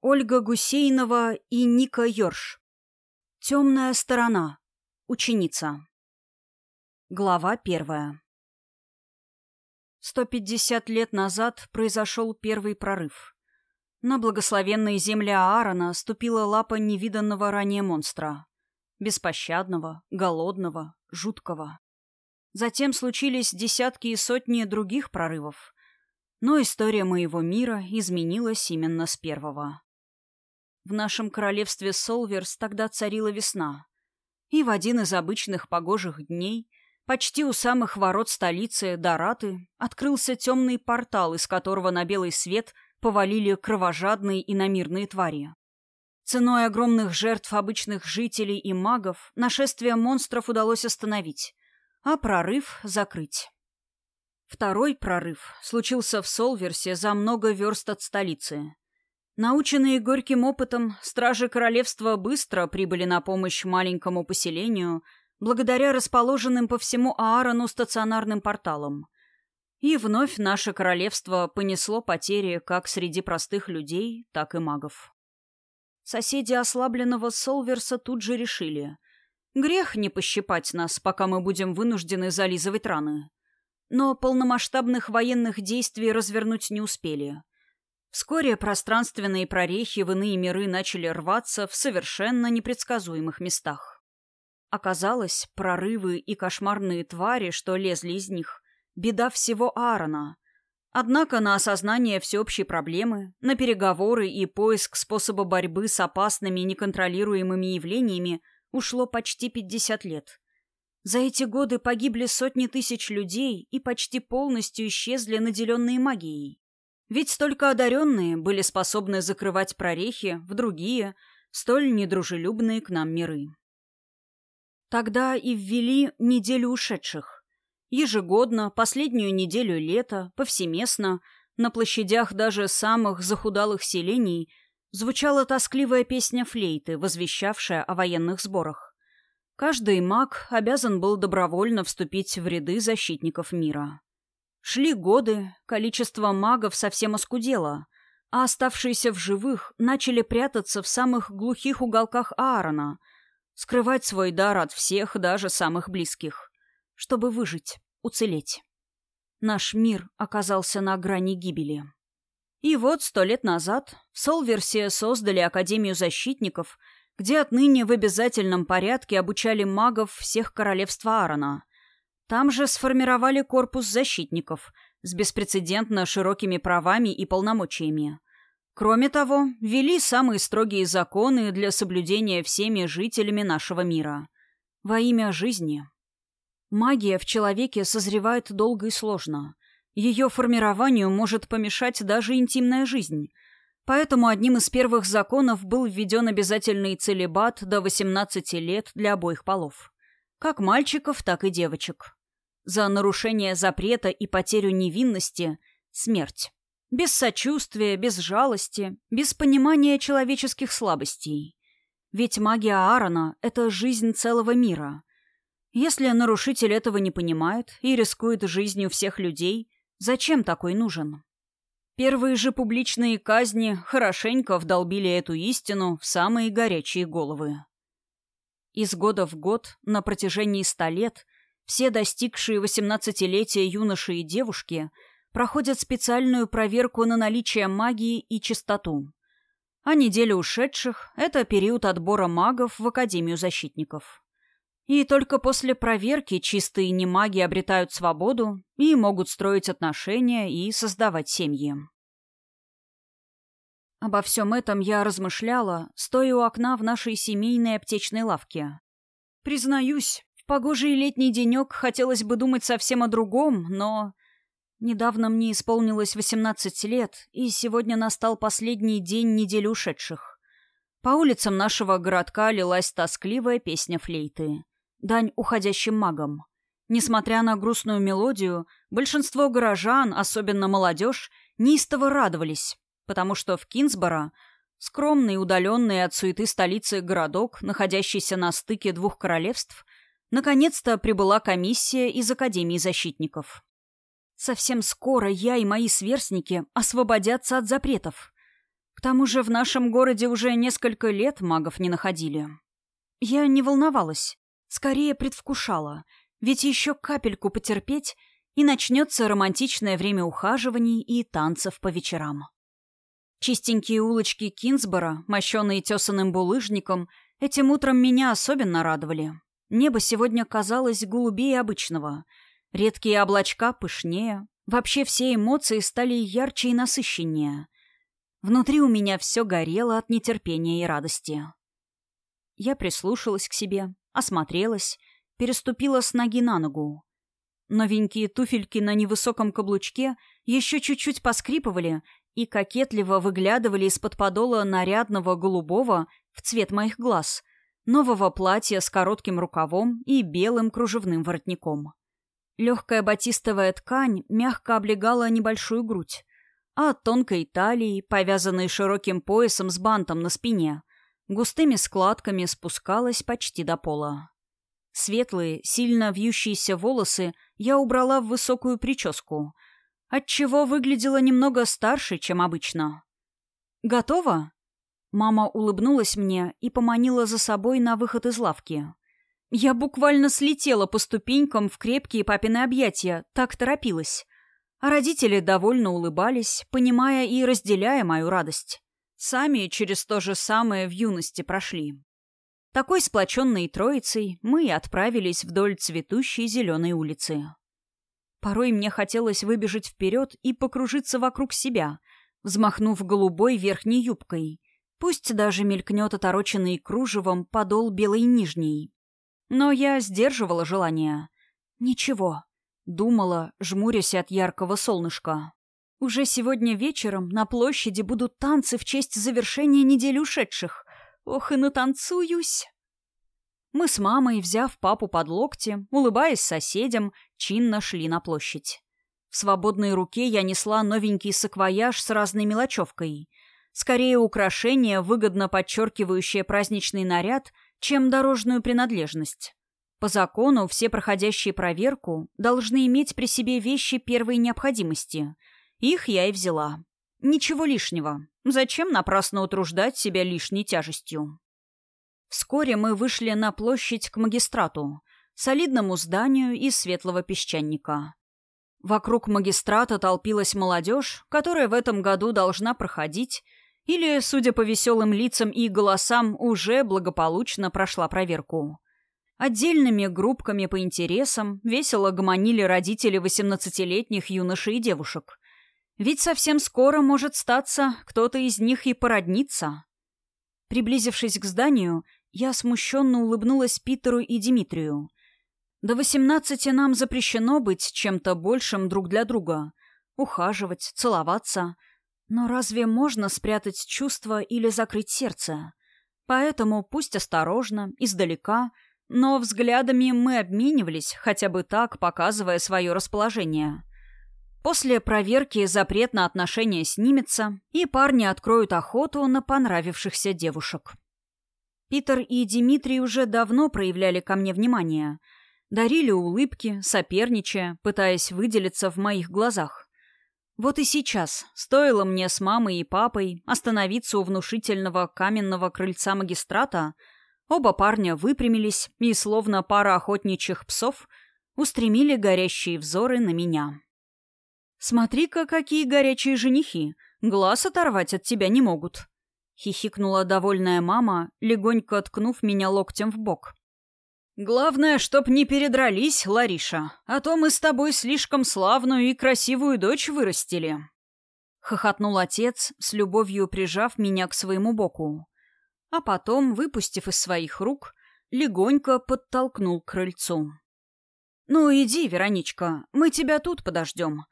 Ольга Гусейнова и Ника Йорш. Темная сторона. Ученица. Глава первая. 150 лет назад произошел первый прорыв. На благословенные земли Аарона ступила лапа невиданного ранее монстра. Беспощадного, голодного, жуткого. Затем случились десятки и сотни других прорывов. Но история моего мира изменилась именно с первого. В нашем королевстве Солверс тогда царила весна. И в один из обычных погожих дней, почти у самых ворот столицы, Дораты, открылся темный портал, из которого на белый свет повалили кровожадные и намирные твари. Ценой огромных жертв обычных жителей и магов нашествие монстров удалось остановить, а прорыв закрыть. Второй прорыв случился в Солверсе за много верст от столицы. Наученные горьким опытом, стражи королевства быстро прибыли на помощь маленькому поселению благодаря расположенным по всему Аарону стационарным порталам. И вновь наше королевство понесло потери как среди простых людей, так и магов. Соседи ослабленного Солверса тут же решили. Грех не пощипать нас, пока мы будем вынуждены зализывать раны. Но полномасштабных военных действий развернуть не успели. Вскоре пространственные прорехи в иные миры начали рваться в совершенно непредсказуемых местах. Оказалось, прорывы и кошмарные твари, что лезли из них, беда всего Аарона. Однако на осознание всеобщей проблемы, на переговоры и поиск способа борьбы с опасными неконтролируемыми явлениями ушло почти 50 лет. За эти годы погибли сотни тысяч людей и почти полностью исчезли наделенные магией. Ведь столько одаренные были способны закрывать прорехи в другие, столь недружелюбные к нам миры. Тогда и ввели неделю ушедших. Ежегодно, последнюю неделю лета, повсеместно, на площадях даже самых захудалых селений звучала тоскливая песня флейты, возвещавшая о военных сборах. Каждый маг обязан был добровольно вступить в ряды защитников мира. Шли годы, количество магов совсем оскудело, а оставшиеся в живых начали прятаться в самых глухих уголках Аарона, скрывать свой дар от всех, даже самых близких, чтобы выжить, уцелеть. Наш мир оказался на грани гибели. И вот сто лет назад в Солверсе создали Академию защитников, где отныне в обязательном порядке обучали магов всех королевств Аарона — там же сформировали корпус защитников с беспрецедентно широкими правами и полномочиями. Кроме того, ввели самые строгие законы для соблюдения всеми жителями нашего мира. Во имя жизни. Магия в человеке созревает долго и сложно. Ее формированию может помешать даже интимная жизнь. Поэтому одним из первых законов был введен обязательный целебат до 18 лет для обоих полов. Как мальчиков, так и девочек. За нарушение запрета и потерю невинности — смерть. Без сочувствия, без жалости, без понимания человеческих слабостей. Ведь магия Аарона — это жизнь целого мира. Если нарушитель этого не понимает и рискует жизнью всех людей, зачем такой нужен? Первые же публичные казни хорошенько вдолбили эту истину в самые горячие головы. Из года в год, на протяжении ста лет — все достигшие 18-летия юноши и девушки проходят специальную проверку на наличие магии и чистоту. А неделя ушедших — это период отбора магов в Академию защитников. И только после проверки чистые немаги обретают свободу и могут строить отношения и создавать семьи. Обо всем этом я размышляла, стоя у окна в нашей семейной аптечной лавке. Признаюсь, погожий летний денек хотелось бы думать совсем о другом, но... Недавно мне исполнилось 18 лет, и сегодня настал последний день недели ушедших. По улицам нашего городка лилась тоскливая песня флейты. Дань уходящим магам. Несмотря на грустную мелодию, большинство горожан, особенно молодежь, неистово радовались, потому что в Кинсборо, скромный удаленный от суеты столицы городок, находящийся на стыке двух королевств, Наконец-то прибыла комиссия из Академии защитников. Совсем скоро я и мои сверстники освободятся от запретов. К тому же в нашем городе уже несколько лет магов не находили. Я не волновалась, скорее предвкушала, ведь еще капельку потерпеть, и начнется романтичное время ухаживаний и танцев по вечерам. Чистенькие улочки Кинсбора, мощенные тесаным булыжником, этим утром меня особенно радовали. Небо сегодня казалось голубее обычного. Редкие облачка пышнее. Вообще все эмоции стали ярче и насыщеннее. Внутри у меня все горело от нетерпения и радости. Я прислушалась к себе, осмотрелась, переступила с ноги на ногу. Новенькие туфельки на невысоком каблучке еще чуть-чуть поскрипывали и кокетливо выглядывали из-под подола нарядного голубого в цвет моих глаз, нового платья с коротким рукавом и белым кружевным воротником. Легкая батистовая ткань мягко облегала небольшую грудь, а от тонкой талии, повязанной широким поясом с бантом на спине, густыми складками спускалась почти до пола. Светлые, сильно вьющиеся волосы я убрала в высокую прическу, отчего выглядела немного старше, чем обычно. «Готово?» Мама улыбнулась мне и поманила за собой на выход из лавки. Я буквально слетела по ступенькам в крепкие папины объятия, так торопилась. А родители довольно улыбались, понимая и разделяя мою радость. Сами через то же самое в юности прошли. Такой сплоченной троицей мы и отправились вдоль цветущей зеленой улицы. Порой мне хотелось выбежать вперед и покружиться вокруг себя, взмахнув голубой верхней юбкой. Пусть даже мелькнет отороченный кружевом подол белой нижней. Но я сдерживала желание. «Ничего», — думала, жмурясь от яркого солнышка. «Уже сегодня вечером на площади будут танцы в честь завершения недели ушедших. Ох, и натанцуюсь. Мы с мамой, взяв папу под локти, улыбаясь соседям, чинно шли на площадь. В свободной руке я несла новенький саквояж с разной мелочевкой. Скорее украшение, выгодно подчеркивающее праздничный наряд, чем дорожную принадлежность. По закону все проходящие проверку должны иметь при себе вещи первой необходимости. Их я и взяла. Ничего лишнего. Зачем напрасно утруждать себя лишней тяжестью? Вскоре мы вышли на площадь к магистрату, солидному зданию из светлого песчаника. Вокруг магистрата толпилась молодежь, которая в этом году должна проходить, или, судя по веселым лицам и голосам, уже благополучно прошла проверку. Отдельными группками по интересам весело гомонили родители восемнадцатилетних юношей и девушек. Ведь совсем скоро, может статься, кто-то из них и породнится. Приблизившись к зданию, я смущенно улыбнулась Питеру и Дмитрию. До восемнадцати нам запрещено быть чем-то большим друг для друга. Ухаживать, целоваться. Но разве можно спрятать чувства или закрыть сердце? Поэтому пусть осторожно, издалека, но взглядами мы обменивались, хотя бы так, показывая свое расположение. После проверки запрет на отношения снимется, и парни откроют охоту на понравившихся девушек. Питер и Дмитрий уже давно проявляли ко мне внимание. Дарили улыбки, соперничая, пытаясь выделиться в моих глазах. Вот и сейчас, стоило мне с мамой и папой остановиться у внушительного каменного крыльца магистрата, оба парня выпрямились и, словно пара охотничьих псов, устремили горящие взоры на меня. «Смотри-ка, какие горячие женихи! Глаз оторвать от тебя не могут!» — хихикнула довольная мама, легонько ткнув меня локтем в бок. «Главное, чтоб не передрались, Лариша, а то мы с тобой слишком славную и красивую дочь вырастили!» Хохотнул отец, с любовью прижав меня к своему боку. А потом, выпустив из своих рук, легонько подтолкнул к крыльцу. «Ну иди, Вероничка, мы тебя тут подождем.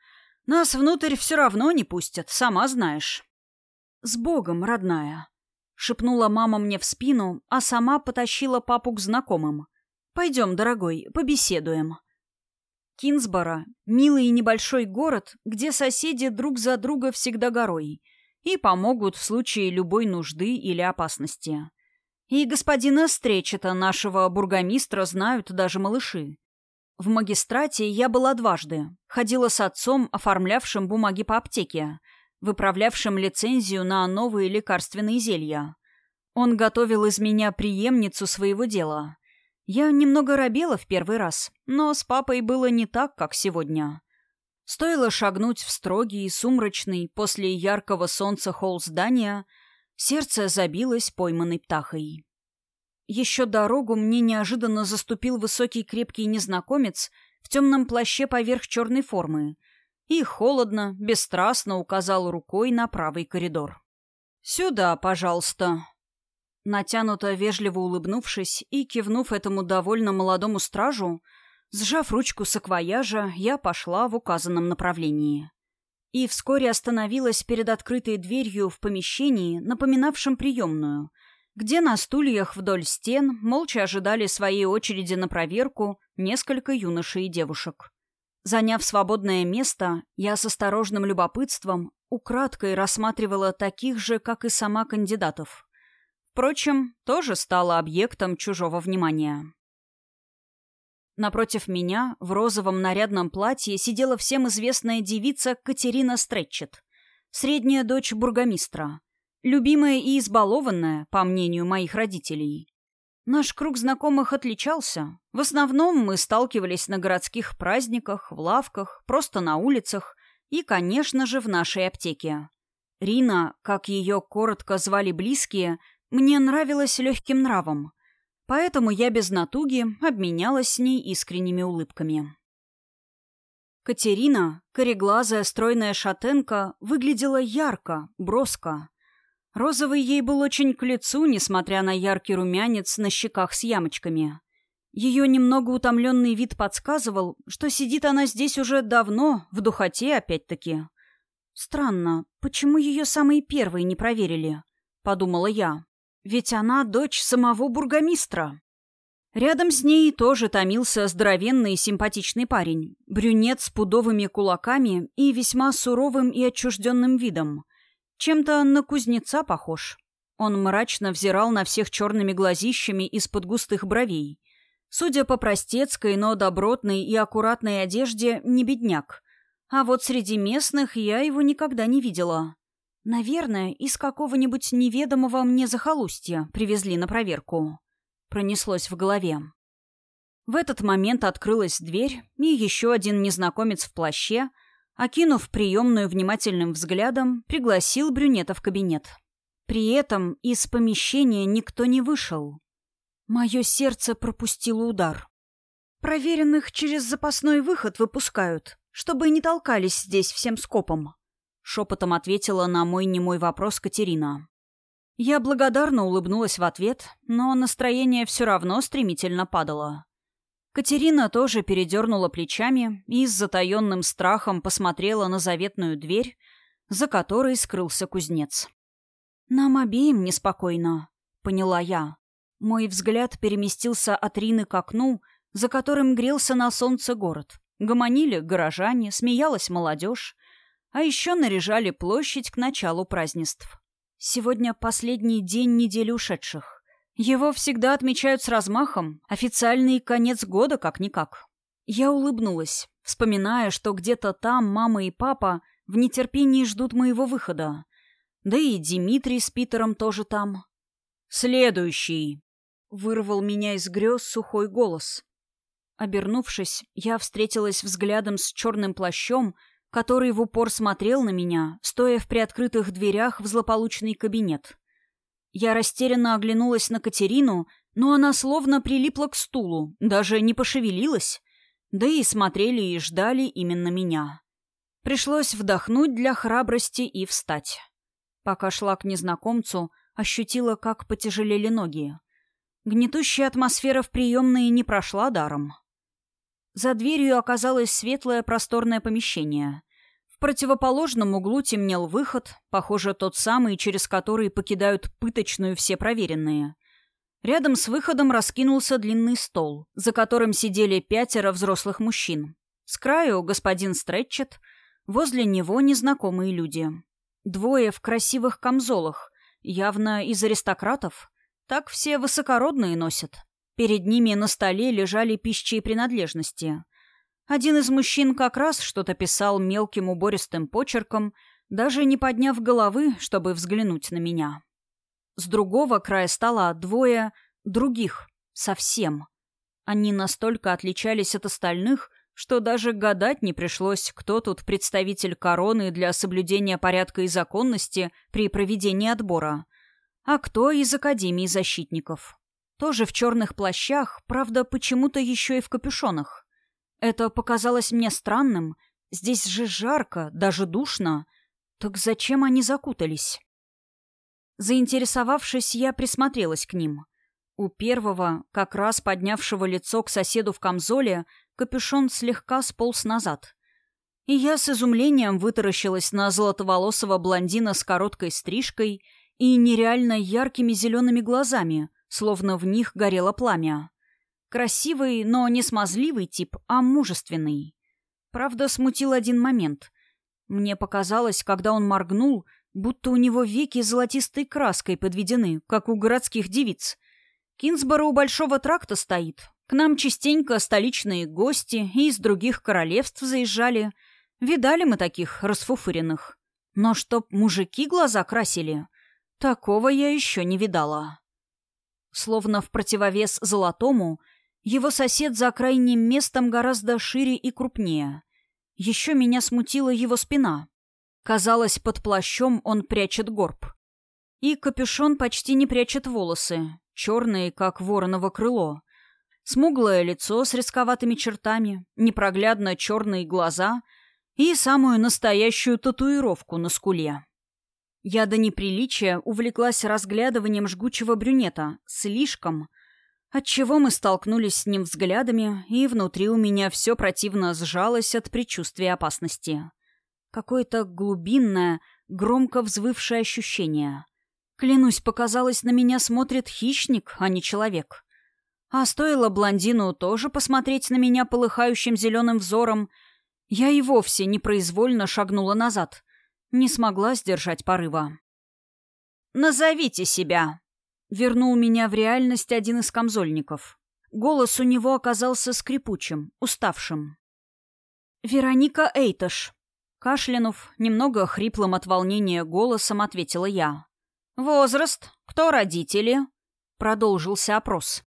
Нас внутрь все равно не пустят, сама знаешь. С Богом, родная. Шепнула мама мне в спину, а сама потащила папу к знакомым. Пойдем, дорогой, побеседуем. Кинсбора — милый и небольшой город, где соседи друг за друга всегда горой и помогут в случае любой нужды или опасности. И господина Стречета, нашего бургомистра, знают даже малыши. В магистрате я была дважды. Ходила с отцом, оформлявшим бумаги по аптеке. выправлявшим лицензию на новые лекарственные зелья. Он готовил из меня преемницу своего дела. Я немного робела в первый раз, но с папой было не так, как сегодня. Стоило шагнуть в строгий и сумрачный после яркого солнца холл здания, сердце забилось пойманной птахой. Еще дорогу мне неожиданно заступил высокий крепкий незнакомец в темном плаще поверх черной формы и холодно, бесстрастно указал рукой на правый коридор. «Сюда, пожалуйста». Натянуто, вежливо улыбнувшись и кивнув этому довольно молодому стражу, сжав ручку саквояжа, я пошла в указанном направлении. И вскоре остановилась перед открытой дверью в помещении, напоминавшем приемную — где на стульях вдоль стен молча ожидали своей очереди на проверку несколько юношей и девушек. Заняв свободное место, я с осторожным любопытством украдкой рассматривала таких же, как и сама кандидатов. Впрочем, тоже стала объектом чужого внимания. Напротив меня, в розовом нарядном платье, сидела всем известная девица Катерина Стретчет, средняя дочь бургомистра — Любимая и избалованная, по мнению моих родителей. Наш круг знакомых отличался. В основном мы сталкивались на городских праздниках, в лавках, просто на улицах и, конечно же, в нашей аптеке. Рина, как ее коротко звали близкие, мне нравилась легким нравом. Поэтому я без натуги обменялась с ней искренними улыбками. Катерина, кореглазая стройная шатенка, выглядела ярко, броско. Розовый ей был очень к лицу, несмотря на яркий румянец на щеках с ямочками. Ее немного утомленный вид подсказывал, что сидит она здесь уже давно, в духоте опять-таки. «Странно, почему ее самые первые не проверили?» — подумала я. «Ведь она дочь самого бургомистра». Рядом с ней тоже томился здоровенный и симпатичный парень, брюнет с пудовыми кулаками и весьма суровым и отчужденным видом — чем-то на кузнеца похож. Он мрачно взирал на всех черными глазищами из-под густых бровей. Судя по простецкой, но добротной и аккуратной одежде, не бедняк. А вот среди местных я его никогда не видела. Наверное, из какого-нибудь неведомого мне захолустья привезли на проверку. Пронеслось в голове. В этот момент открылась дверь, и еще один незнакомец в плаще — Окинув приемную внимательным взглядом, пригласил брюнета в кабинет. При этом из помещения никто не вышел. Мое сердце пропустило удар. «Проверенных через запасной выход выпускают, чтобы не толкались здесь всем скопом», — шепотом ответила на мой немой вопрос Катерина. Я благодарно улыбнулась в ответ, но настроение все равно стремительно падало. Катерина тоже передернула плечами и с затаенным страхом посмотрела на заветную дверь, за которой скрылся кузнец. «Нам обеим неспокойно», — поняла я. Мой взгляд переместился от Рины к окну, за которым грелся на солнце город. Гомонили горожане, смеялась молодежь, а еще наряжали площадь к началу празднеств. Сегодня последний день недели ушедших. Его всегда отмечают с размахом, официальный конец года как-никак. Я улыбнулась, вспоминая, что где-то там мама и папа в нетерпении ждут моего выхода. Да и Дмитрий с Питером тоже там. «Следующий!» — вырвал меня из грез сухой голос. Обернувшись, я встретилась взглядом с черным плащом, который в упор смотрел на меня, стоя в приоткрытых дверях в злополучный кабинет. Я растерянно оглянулась на Катерину, но она словно прилипла к стулу, даже не пошевелилась. Да и смотрели и ждали именно меня. Пришлось вдохнуть для храбрости и встать. Пока шла к незнакомцу, ощутила, как потяжелели ноги. Гнетущая атмосфера в приемной не прошла даром. За дверью оказалось светлое просторное помещение. В противоположном углу темнел выход, похоже, тот самый, через который покидают пыточную все проверенные. Рядом с выходом раскинулся длинный стол, за которым сидели пятеро взрослых мужчин. С краю господин Стретчет, возле него незнакомые люди. Двое в красивых камзолах, явно из аристократов. Так все высокородные носят. Перед ними на столе лежали пищи и принадлежности — один из мужчин как раз что-то писал мелким убористым почерком, даже не подняв головы, чтобы взглянуть на меня. С другого края стола двое других, совсем. Они настолько отличались от остальных, что даже гадать не пришлось, кто тут представитель короны для соблюдения порядка и законности при проведении отбора, а кто из Академии защитников. Тоже в черных плащах, правда, почему-то еще и в капюшонах. Это показалось мне странным. Здесь же жарко, даже душно. Так зачем они закутались? Заинтересовавшись, я присмотрелась к ним. У первого, как раз поднявшего лицо к соседу в камзоле, капюшон слегка сполз назад. И я с изумлением вытаращилась на золотоволосого блондина с короткой стрижкой и нереально яркими зелеными глазами, словно в них горело пламя. Красивый, но не смазливый тип, а мужественный. Правда, смутил один момент. Мне показалось, когда он моргнул, будто у него веки золотистой краской подведены, как у городских девиц. Кинсборо у Большого тракта стоит, к нам частенько столичные гости и из других королевств заезжали. Видали мы таких расфуфыренных. Но чтоб мужики глаза красили, такого я еще не видала. Словно в противовес золотому, его сосед за крайним местом гораздо шире и крупнее. Еще меня смутила его спина. Казалось, под плащом он прячет горб. И капюшон почти не прячет волосы, черные, как вороново крыло. Смуглое лицо с рисковатыми чертами, непроглядно черные глаза и самую настоящую татуировку на скуле. Я до неприличия увлеклась разглядыванием жгучего брюнета, слишком, отчего мы столкнулись с ним взглядами, и внутри у меня все противно сжалось от предчувствия опасности. Какое-то глубинное, громко взвывшее ощущение. Клянусь, показалось, на меня смотрит хищник, а не человек. А стоило блондину тоже посмотреть на меня полыхающим зеленым взором, я и вовсе непроизвольно шагнула назад. Не смогла сдержать порыва. «Назовите себя!» — вернул меня в реальность один из камзольников. Голос у него оказался скрипучим, уставшим. «Вероника Эйтош», — кашлянув, немного хриплым от волнения голосом ответила я. «Возраст? Кто родители?» — продолжился опрос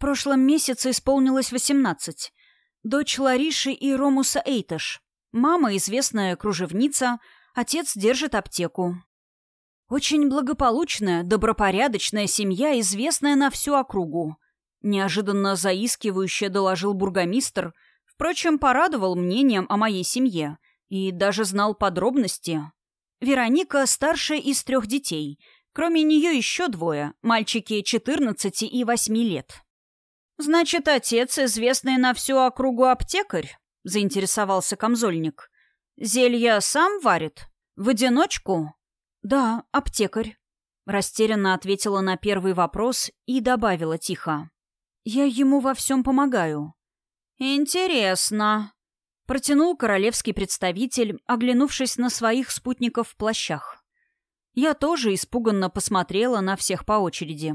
прошлом месяце исполнилось восемнадцать. Дочь Лариши и Ромуса Эйташ. Мама — известная кружевница, отец держит аптеку. Очень благополучная, добропорядочная семья, известная на всю округу. Неожиданно заискивающе доложил бургомистр, впрочем, порадовал мнением о моей семье и даже знал подробности. Вероника старшая из трех детей. Кроме нее еще двое, мальчики 14 и 8 лет. «Значит, отец, известный на всю округу аптекарь?» — заинтересовался камзольник. «Зелья сам варит? В одиночку?» «Да, аптекарь», — растерянно ответила на первый вопрос и добавила тихо. «Я ему во всем помогаю». «Интересно», — протянул королевский представитель, оглянувшись на своих спутников в плащах. Я тоже испуганно посмотрела на всех по очереди.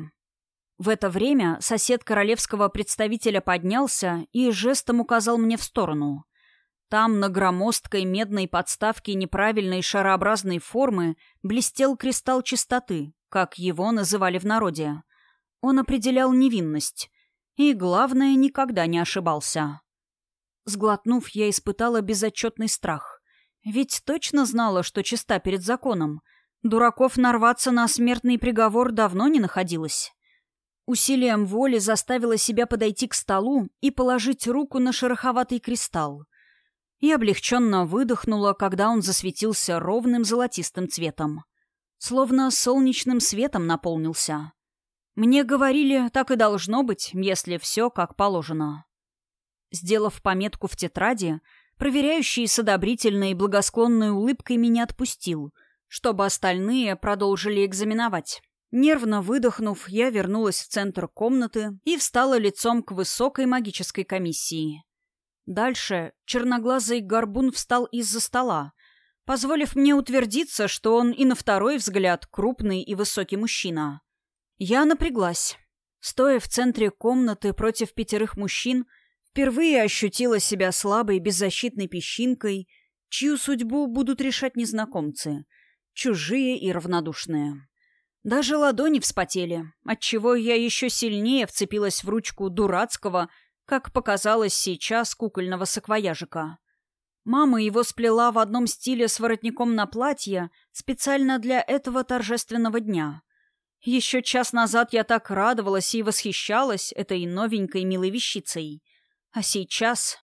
В это время сосед королевского представителя поднялся и жестом указал мне в сторону. Там на громоздкой медной подставке неправильной шарообразной формы блестел кристалл чистоты, как его называли в народе. Он определял невинность. И, главное, никогда не ошибался. Сглотнув, я испытала безотчетный страх. Ведь точно знала, что чиста перед законом. Дураков нарваться на смертный приговор давно не находилось. Усилием воли заставила себя подойти к столу и положить руку на шероховатый кристалл. И облегченно выдохнула, когда он засветился ровным золотистым цветом. Словно солнечным светом наполнился. Мне говорили, так и должно быть, если все как положено. Сделав пометку в тетради, проверяющий с одобрительной и благосклонной улыбкой меня отпустил, чтобы остальные продолжили экзаменовать. Нервно выдохнув, я вернулась в центр комнаты и встала лицом к высокой магической комиссии. Дальше черноглазый горбун встал из-за стола, позволив мне утвердиться, что он и на второй взгляд крупный и высокий мужчина. Я напряглась. Стоя в центре комнаты против пятерых мужчин, впервые ощутила себя слабой беззащитной песчинкой, чью судьбу будут решать незнакомцы, чужие и равнодушные. Даже ладони вспотели, отчего я еще сильнее вцепилась в ручку дурацкого, как показалось сейчас, кукольного саквояжика. Мама его сплела в одном стиле с воротником на платье специально для этого торжественного дня. Еще час назад я так радовалась и восхищалась этой новенькой милой вещицей. А сейчас...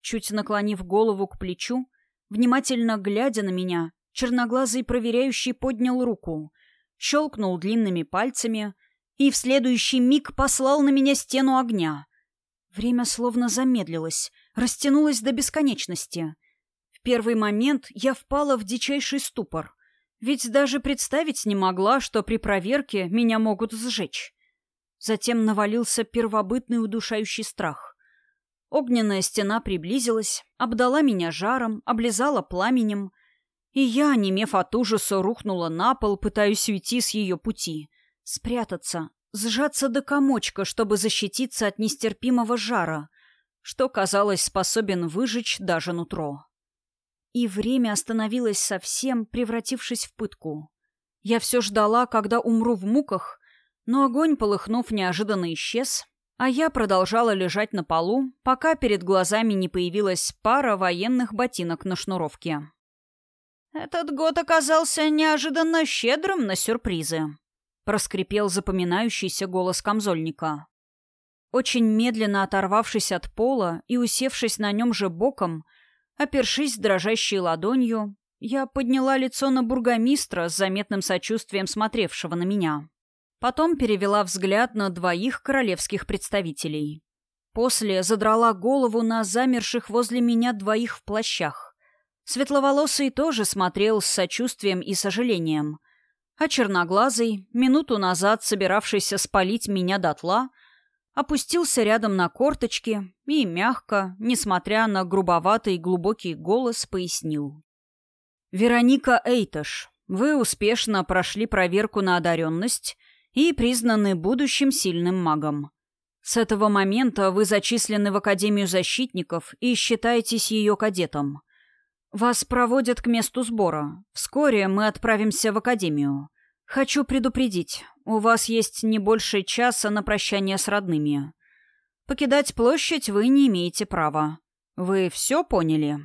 Чуть наклонив голову к плечу, внимательно глядя на меня, черноглазый проверяющий поднял руку, щелкнул длинными пальцами и в следующий миг послал на меня стену огня. Время словно замедлилось, растянулось до бесконечности. В первый момент я впала в дичайший ступор, ведь даже представить не могла, что при проверке меня могут сжечь. Затем навалился первобытный удушающий страх. Огненная стена приблизилась, обдала меня жаром, облизала пламенем, и я, немев от ужаса, рухнула на пол, пытаясь уйти с ее пути. Спрятаться, сжаться до комочка, чтобы защититься от нестерпимого жара, что, казалось, способен выжечь даже нутро. И время остановилось совсем, превратившись в пытку. Я все ждала, когда умру в муках, но огонь, полыхнув, неожиданно исчез, а я продолжала лежать на полу, пока перед глазами не появилась пара военных ботинок на шнуровке. «Этот год оказался неожиданно щедрым на сюрпризы», — проскрипел запоминающийся голос камзольника. Очень медленно оторвавшись от пола и усевшись на нем же боком, опершись дрожащей ладонью, я подняла лицо на бургомистра с заметным сочувствием смотревшего на меня. Потом перевела взгляд на двоих королевских представителей. После задрала голову на замерших возле меня двоих в плащах. Светловолосый тоже смотрел с сочувствием и сожалением. А черноглазый, минуту назад собиравшийся спалить меня дотла, опустился рядом на корточки и мягко, несмотря на грубоватый глубокий голос, пояснил. «Вероника Эйташ, вы успешно прошли проверку на одаренность и признаны будущим сильным магом. С этого момента вы зачислены в Академию защитников и считаетесь ее кадетом. «Вас проводят к месту сбора. Вскоре мы отправимся в академию. Хочу предупредить, у вас есть не больше часа на прощание с родными. Покидать площадь вы не имеете права. Вы все поняли?»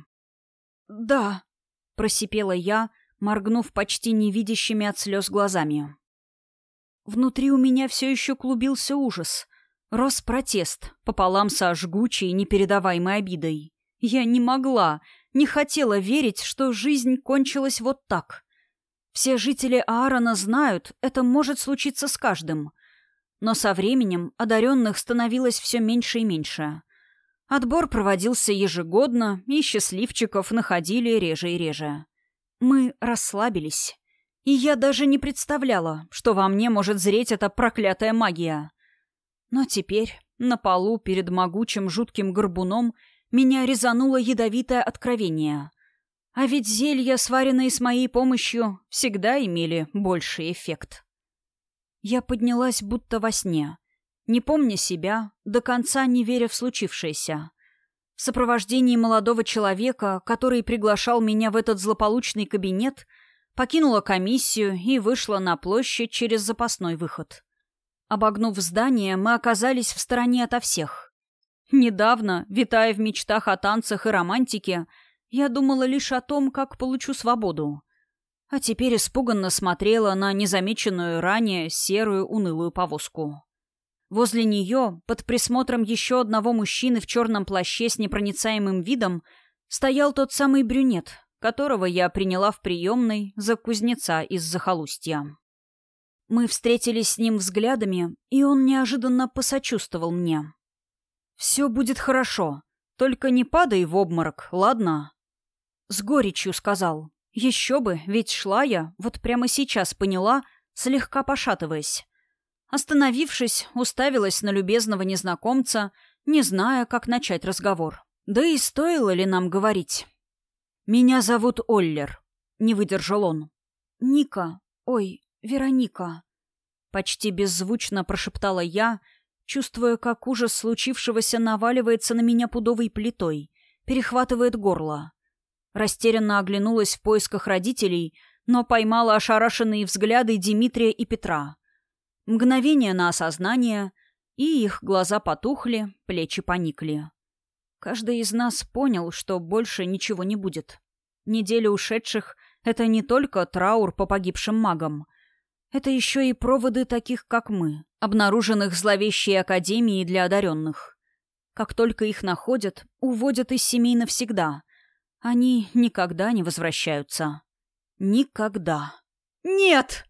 «Да», — просипела я, моргнув почти невидящими от слез глазами. Внутри у меня все еще клубился ужас. Рос протест, пополам со жгучей, непередаваемой обидой. Я не могла, не хотела верить, что жизнь кончилась вот так. Все жители Аарона знают, это может случиться с каждым. Но со временем одаренных становилось все меньше и меньше. Отбор проводился ежегодно, и счастливчиков находили реже и реже. Мы расслабились. И я даже не представляла, что во мне может зреть эта проклятая магия. Но теперь, на полу перед могучим жутким горбуном, меня резануло ядовитое откровение. А ведь зелья, сваренные с моей помощью, всегда имели больший эффект. Я поднялась будто во сне, не помня себя, до конца не веря в случившееся. В сопровождении молодого человека, который приглашал меня в этот злополучный кабинет, покинула комиссию и вышла на площадь через запасной выход. Обогнув здание, мы оказались в стороне ото всех. Недавно, витая в мечтах о танцах и романтике, я думала лишь о том, как получу свободу. А теперь испуганно смотрела на незамеченную ранее серую унылую повозку. Возле нее, под присмотром еще одного мужчины в черном плаще с непроницаемым видом, стоял тот самый брюнет, которого я приняла в приемной за кузнеца из захолустья. Мы встретились с ним взглядами, и он неожиданно посочувствовал мне. «Все будет хорошо. Только не падай в обморок, ладно?» С горечью сказал. «Еще бы, ведь шла я, вот прямо сейчас поняла, слегка пошатываясь». Остановившись, уставилась на любезного незнакомца, не зная, как начать разговор. Да и стоило ли нам говорить? «Меня зовут Оллер», — не выдержал он. «Ника. Ой, Вероника». Почти беззвучно прошептала я, — чувствуя, как ужас случившегося наваливается на меня пудовой плитой, перехватывает горло. Растерянно оглянулась в поисках родителей, но поймала ошарашенные взгляды Дмитрия и Петра. Мгновение на осознание, и их глаза потухли, плечи поникли. Каждый из нас понял, что больше ничего не будет. Неделя ушедших — это не только траур по погибшим магам. Это еще и проводы таких, как мы, обнаруженных зловещей академией для одаренных. Как только их находят, уводят из семей навсегда. Они никогда не возвращаются. Никогда. «Нет!»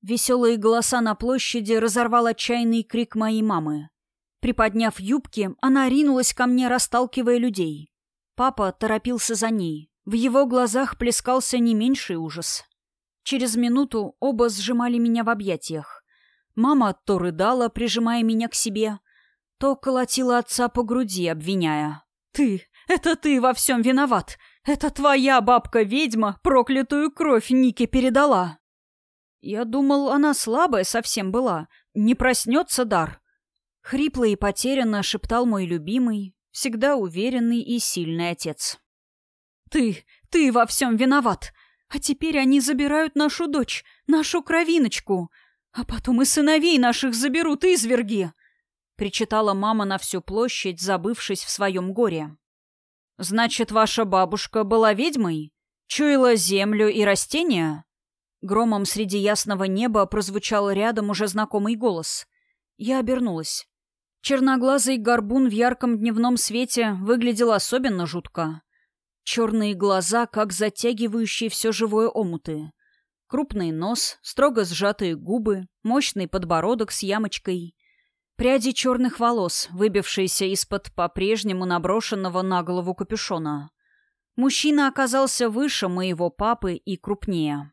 Веселые голоса на площади разорвал отчаянный крик моей мамы. Приподняв юбки, она ринулась ко мне, расталкивая людей. Папа торопился за ней. В его глазах плескался не меньший ужас. Через минуту оба сжимали меня в объятиях. Мама то рыдала, прижимая меня к себе, то колотила отца по груди, обвиняя. «Ты! Это ты во всем виноват! Это твоя бабка-ведьма проклятую кровь Нике передала!» Я думал, она слабая совсем была. Не проснется дар. Хрипло и потерянно шептал мой любимый, всегда уверенный и сильный отец. «Ты, ты во всем виноват! А теперь они забирают нашу дочь, нашу кровиночку, а потом и сыновей наших заберут изверги!» Причитала мама на всю площадь, забывшись в своем горе. «Значит, ваша бабушка была ведьмой? Чуяла землю и растения?» Громом среди ясного неба прозвучал рядом уже знакомый голос. Я обернулась. Черноглазый горбун в ярком дневном свете выглядел особенно жутко. Черные глаза, как затягивающие все живое омуты. Крупный нос, строго сжатые губы, мощный подбородок с ямочкой. Пряди черных волос, выбившиеся из-под по-прежнему наброшенного на голову капюшона. Мужчина оказался выше моего папы и крупнее.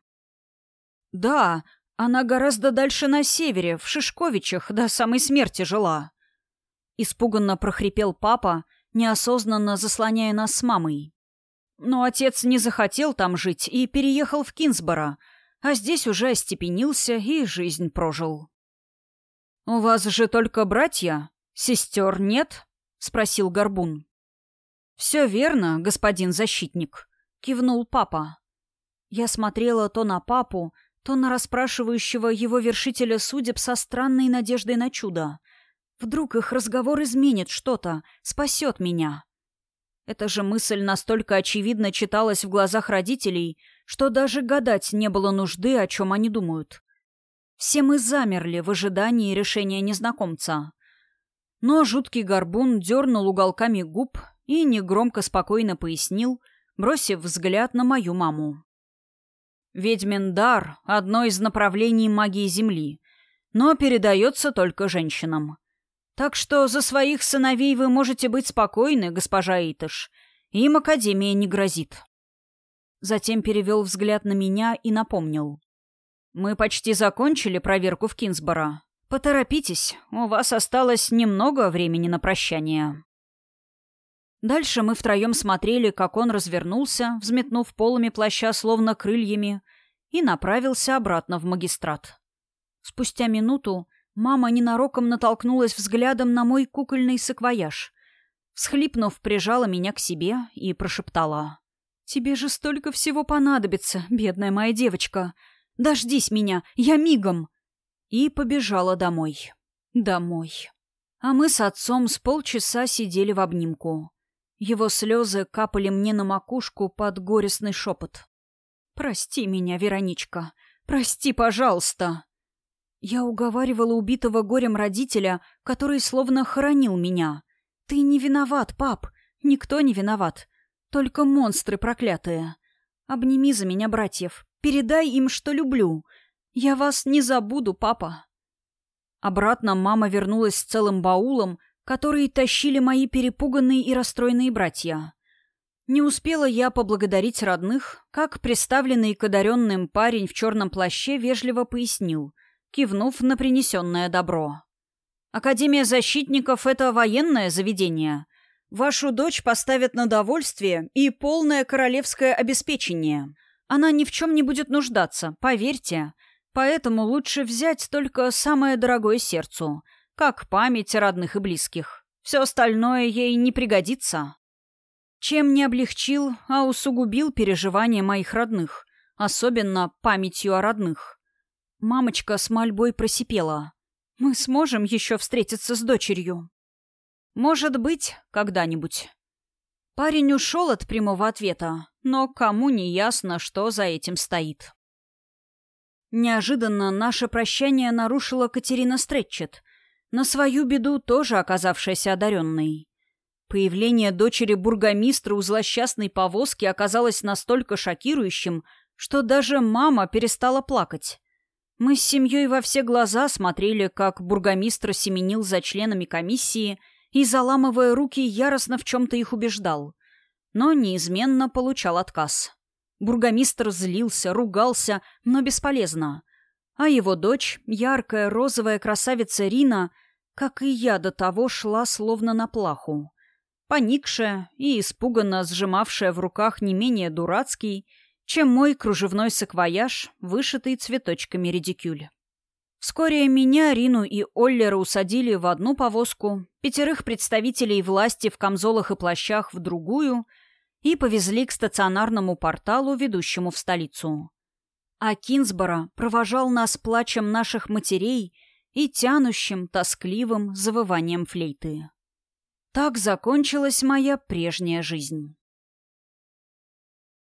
«Да, она гораздо дальше на севере, в Шишковичах, до самой смерти жила», Испуганно прохрипел папа, неосознанно заслоняя нас с мамой. Но отец не захотел там жить и переехал в Кинсборо, а здесь уже остепенился и жизнь прожил. «У вас же только братья? Сестер нет?» — спросил Горбун. «Все верно, господин защитник», — кивнул папа. Я смотрела то на папу, то на расспрашивающего его вершителя судеб со странной надеждой на чудо. Вдруг их разговор изменит что-то, спасет меня. Эта же мысль настолько очевидно читалась в глазах родителей, что даже гадать не было нужды, о чем они думают. Все мы замерли в ожидании решения незнакомца. Но жуткий горбун дернул уголками губ и негромко спокойно пояснил, бросив взгляд на мою маму. «Ведьмин дар — одно из направлений магии Земли, но передается только женщинам. Так что за своих сыновей вы можете быть спокойны, госпожа Итыш. Им Академия не грозит. Затем перевел взгляд на меня и напомнил. Мы почти закончили проверку в Кинсборо. Поторопитесь, у вас осталось немного времени на прощание. Дальше мы втроем смотрели, как он развернулся, взметнув полами плаща словно крыльями, и направился обратно в магистрат. Спустя минуту Мама ненароком натолкнулась взглядом на мой кукольный саквояж. Всхлипнув, прижала меня к себе и прошептала. «Тебе же столько всего понадобится, бедная моя девочка. Дождись меня, я мигом!» И побежала домой. Домой. А мы с отцом с полчаса сидели в обнимку. Его слезы капали мне на макушку под горестный шепот. «Прости меня, Вероничка. Прости, пожалуйста!» Я уговаривала убитого горем родителя, который словно хоронил меня. «Ты не виноват, пап. Никто не виноват. Только монстры проклятые. Обними за меня братьев. Передай им, что люблю. Я вас не забуду, папа». Обратно мама вернулась с целым баулом, который тащили мои перепуганные и расстроенные братья. Не успела я поблагодарить родных, как представленный к одаренным парень в черном плаще вежливо пояснил — кивнув на принесенное добро. «Академия защитников — это военное заведение. Вашу дочь поставят на довольствие и полное королевское обеспечение. Она ни в чем не будет нуждаться, поверьте. Поэтому лучше взять только самое дорогое сердцу, как память родных и близких. Все остальное ей не пригодится». чем не облегчил, а усугубил переживания моих родных, особенно памятью о родных. Мамочка с мольбой просипела. «Мы сможем еще встретиться с дочерью?» «Может быть, когда-нибудь». Парень ушел от прямого ответа, но кому не ясно, что за этим стоит. Неожиданно наше прощание нарушила Катерина Стретчет, на свою беду тоже оказавшаяся одаренной. Появление дочери бургомистра у злосчастной повозки оказалось настолько шокирующим, что даже мама перестала плакать. Мы с семьей во все глаза смотрели, как бургомистр семенил за членами комиссии и, заламывая руки, яростно в чем-то их убеждал. Но неизменно получал отказ. Бургомистр злился, ругался, но бесполезно. А его дочь, яркая розовая красавица Рина, как и я до того, шла словно на плаху. Поникшая и испуганно сжимавшая в руках не менее дурацкий, чем мой кружевной саквояж, вышитый цветочками редикюль. Вскоре меня, Рину и Оллера усадили в одну повозку, пятерых представителей власти в камзолах и плащах в другую — и повезли к стационарному порталу, ведущему в столицу. А Кинсборо провожал нас плачем наших матерей и тянущим, тоскливым завыванием флейты. Так закончилась моя прежняя жизнь.